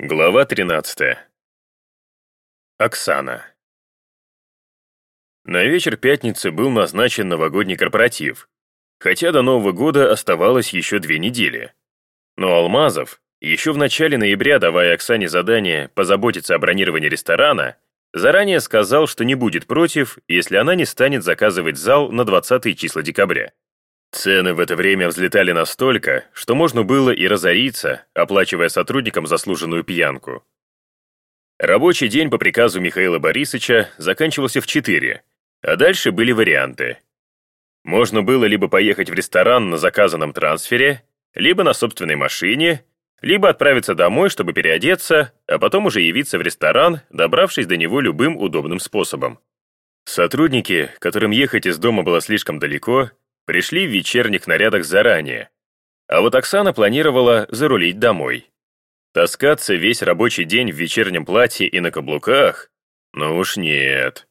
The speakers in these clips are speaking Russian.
Глава 13. Оксана. На вечер пятницы был назначен новогодний корпоратив, хотя до Нового года оставалось еще две недели. Но Алмазов, еще в начале ноября давая Оксане задание позаботиться о бронировании ресторана, заранее сказал, что не будет против, если она не станет заказывать зал на 20 числа декабря. Цены в это время взлетали настолько, что можно было и разориться, оплачивая сотрудникам заслуженную пьянку. Рабочий день по приказу Михаила Борисовича заканчивался в 4, а дальше были варианты. Можно было либо поехать в ресторан на заказанном трансфере, либо на собственной машине, либо отправиться домой, чтобы переодеться, а потом уже явиться в ресторан, добравшись до него любым удобным способом. Сотрудники, которым ехать из дома было слишком далеко, пришли в вечерних нарядах заранее. А вот Оксана планировала зарулить домой. Таскаться весь рабочий день в вечернем платье и на каблуках? Ну уж нет.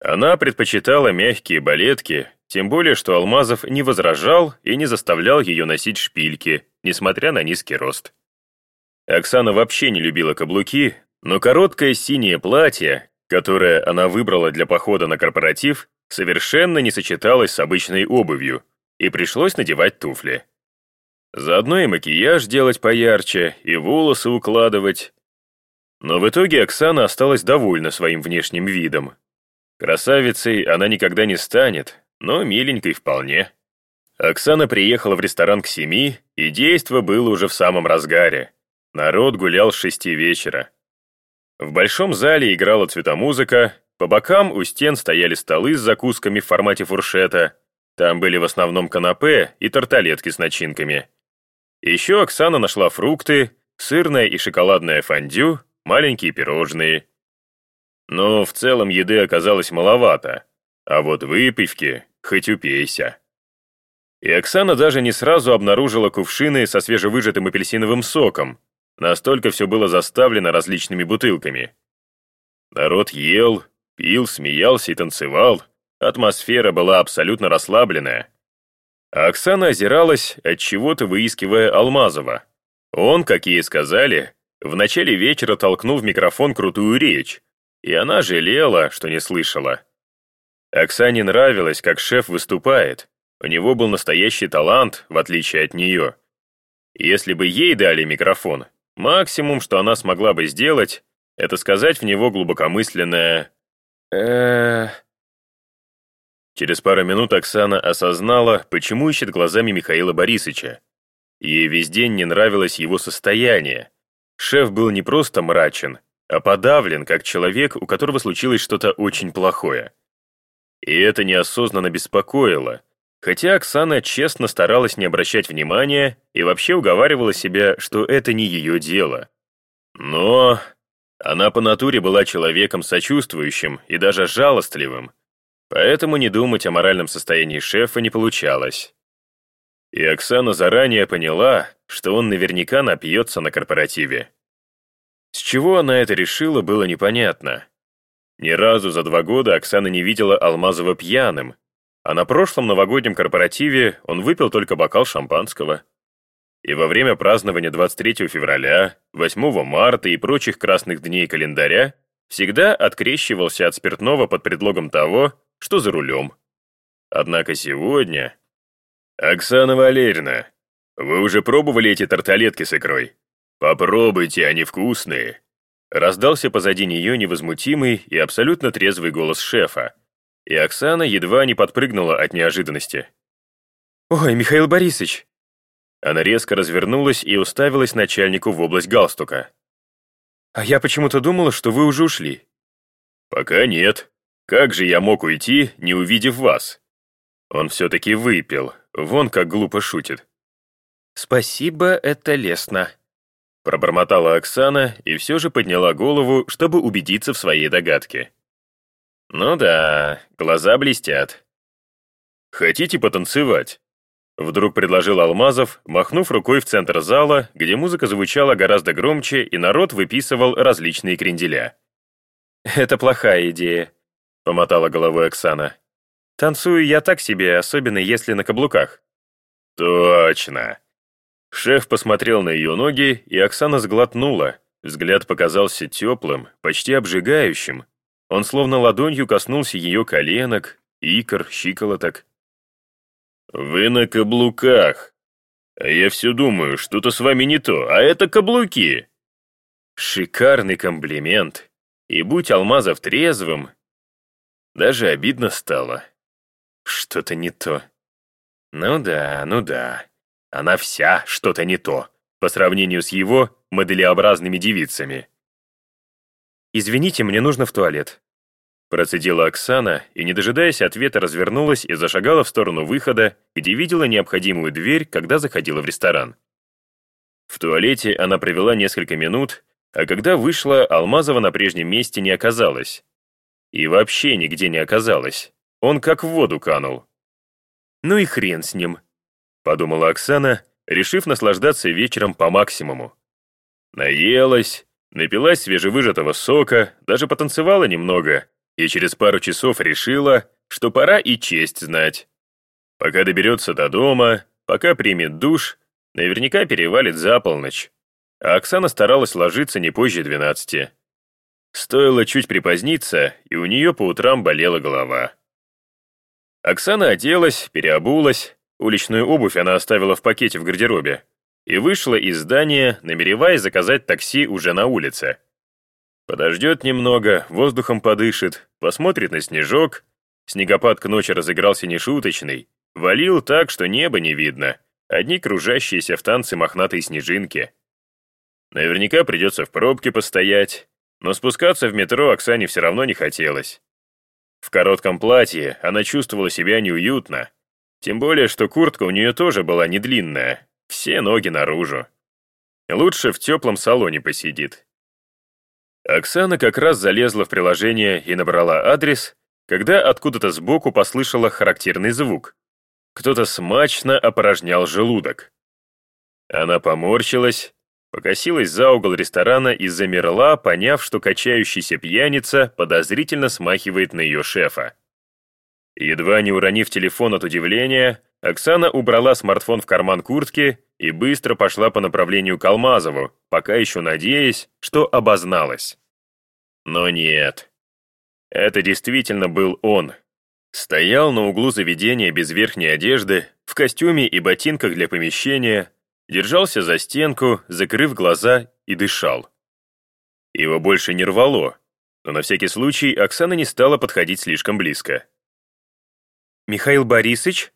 Она предпочитала мягкие балетки, тем более, что Алмазов не возражал и не заставлял ее носить шпильки, несмотря на низкий рост. Оксана вообще не любила каблуки, но короткое синее платье, которое она выбрала для похода на корпоратив, совершенно не сочеталось с обычной обувью, и пришлось надевать туфли. Заодно и макияж делать поярче, и волосы укладывать. Но в итоге Оксана осталась довольна своим внешним видом. Красавицей она никогда не станет, но миленькой вполне. Оксана приехала в ресторан к семи, и действо было уже в самом разгаре. Народ гулял с шести вечера. В большом зале играла цветомузыка, по бокам у стен стояли столы с закусками в формате фуршета. Там были в основном канапе и тарталетки с начинками. Еще Оксана нашла фрукты, сырное и шоколадное фондю, маленькие пирожные. Но в целом еды оказалось маловато, а вот выпивки хоть упейся. И Оксана даже не сразу обнаружила кувшины со свежевыжатым апельсиновым соком, настолько все было заставлено различными бутылками. Народ ел, Пил, смеялся и танцевал. Атмосфера была абсолютно расслабленная. Оксана озиралась, от чего-то выискивая Алмазова. Он, как ей сказали, в начале вечера толкнул в микрофон крутую речь, и она жалела, что не слышала. Оксане нравилось, как шеф выступает. У него был настоящий талант, в отличие от нее. Если бы ей дали микрофон, максимум, что она смогла бы сделать, это сказать в него глубокомысленное э Через пару минут Оксана осознала, почему ищет глазами Михаила Борисовича. Ей весь день не нравилось его состояние. Шеф был не просто мрачен, а подавлен, как человек, у которого случилось что-то очень плохое. И это неосознанно беспокоило, хотя Оксана честно старалась не обращать внимания и вообще уговаривала себя, что это не ее дело. Но она по натуре была человеком сочувствующим и даже жалостливым, поэтому не думать о моральном состоянии шефа не получалось. И Оксана заранее поняла, что он наверняка напьется на корпоративе. С чего она это решила, было непонятно. Ни разу за два года Оксана не видела Алмазова пьяным, а на прошлом новогоднем корпоративе он выпил только бокал шампанского и во время празднования 23 февраля, 8 марта и прочих красных дней календаря всегда открещивался от спиртного под предлогом того, что за рулем. Однако сегодня... «Оксана Валерьевна, вы уже пробовали эти тарталетки с икрой? Попробуйте, они вкусные!» Раздался позади нее невозмутимый и абсолютно трезвый голос шефа, и Оксана едва не подпрыгнула от неожиданности. «Ой, Михаил Борисович, она резко развернулась и уставилась начальнику в область галстука. «А я почему-то думала, что вы уже ушли». «Пока нет. Как же я мог уйти, не увидев вас?» Он все-таки выпил, вон как глупо шутит. «Спасибо, это лестно», — пробормотала Оксана и все же подняла голову, чтобы убедиться в своей догадке. «Ну да, глаза блестят». «Хотите потанцевать?» Вдруг предложил Алмазов, махнув рукой в центр зала, где музыка звучала гораздо громче и народ выписывал различные кренделя. «Это плохая идея», — помотала головой Оксана. «Танцую я так себе, особенно если на каблуках». «Точно!» Шеф посмотрел на ее ноги, и Оксана сглотнула, взгляд показался теплым, почти обжигающим. Он словно ладонью коснулся ее коленок, икр, щиколоток. «Вы на каблуках. А я все думаю, что-то с вами не то, а это каблуки!» Шикарный комплимент. И будь Алмазов трезвым, даже обидно стало. Что-то не то. Ну да, ну да. Она вся что-то не то, по сравнению с его моделеобразными девицами. «Извините, мне нужно в туалет», Процедила Оксана и, не дожидаясь ответа, развернулась и зашагала в сторону выхода, где видела необходимую дверь, когда заходила в ресторан. В туалете она провела несколько минут, а когда вышла, Алмазова на прежнем месте не оказалось. И вообще нигде не оказалось. Он как в воду канул. «Ну и хрен с ним», — подумала Оксана, решив наслаждаться вечером по максимуму. Наелась, напилась свежевыжатого сока, даже потанцевала немного, и через пару часов решила, что пора и честь знать. Пока доберется до дома, пока примет душ, наверняка перевалит за полночь. А Оксана старалась ложиться не позже двенадцати. Стоило чуть припоздниться, и у нее по утрам болела голова. Оксана оделась, переобулась, уличную обувь она оставила в пакете в гардеробе, и вышла из здания, намереваясь заказать такси уже на улице. Подождет немного, воздухом подышит, посмотрит на снежок. Снегопад к ночи разыгрался нешуточный. Валил так, что небо не видно. Одни кружащиеся в танце мохнатые снежинки. Наверняка придется в пробке постоять, но спускаться в метро Оксане все равно не хотелось. В коротком платье она чувствовала себя неуютно, тем более, что куртка у нее тоже была не длинная, все ноги наружу. Лучше в теплом салоне посидит. Оксана как раз залезла в приложение и набрала адрес, когда откуда-то сбоку послышала характерный звук. Кто-то смачно опорожнял желудок. Она поморщилась, покосилась за угол ресторана и замерла, поняв, что качающийся пьяница подозрительно смахивает на ее шефа. Едва не уронив телефон от удивления, Оксана убрала смартфон в карман куртки и быстро пошла по направлению к Алмазову, пока еще надеясь, что обозналась. Но нет. Это действительно был он. Стоял на углу заведения без верхней одежды, в костюме и ботинках для помещения, держался за стенку, закрыв глаза и дышал. Его больше не рвало, но на всякий случай Оксана не стала подходить слишком близко. «Михаил Борисович?»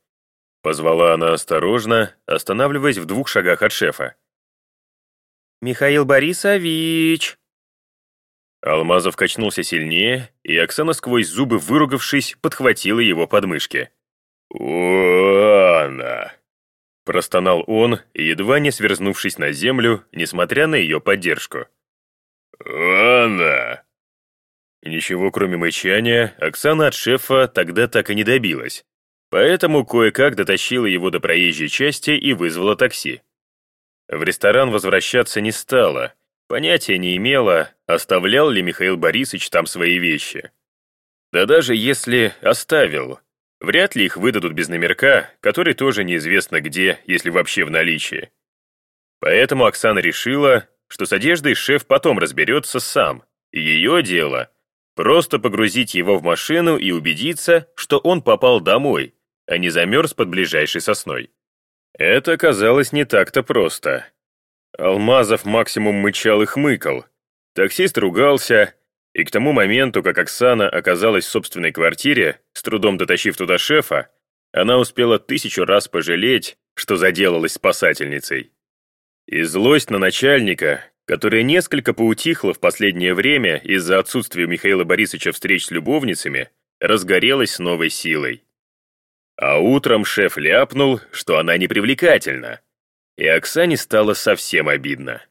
Позвала она осторожно, останавливаясь в двух шагах от шефа. «Михаил Борисович!» Алмазов качнулся сильнее, и Оксана сквозь зубы выругавшись, подхватила его подмышки. «О, она!» Простонал он, едва не сверзнувшись на землю, несмотря на ее поддержку. «Она!» Ничего кроме мычания Оксана от шефа тогда так и не добилась, Поэтому кое-как дотащила его до проезжей части и вызвала такси. В ресторан возвращаться не стала, понятия не имела, оставлял ли Михаил Борисович там свои вещи. Да даже если оставил, вряд ли их выдадут без номерка, который тоже неизвестно где, если вообще в наличии. Поэтому Оксана решила, что с одеждой шеф потом разберется сам, и ее дело — просто погрузить его в машину и убедиться, что он попал домой, а не замерз под ближайшей сосной. Это оказалось не так-то просто. Алмазов максимум мычал и хмыкал. Таксист ругался, и к тому моменту, как Оксана оказалась в собственной квартире, с трудом дотащив туда шефа, она успела тысячу раз пожалеть, что заделалась спасательницей. И злость на начальника, которая несколько поутихла в последнее время из-за отсутствия Михаила Борисовича встреч с любовницами, разгорелась с новой силой. А утром шеф ляпнул, что она непривлекательна. И Оксане стало совсем обидно.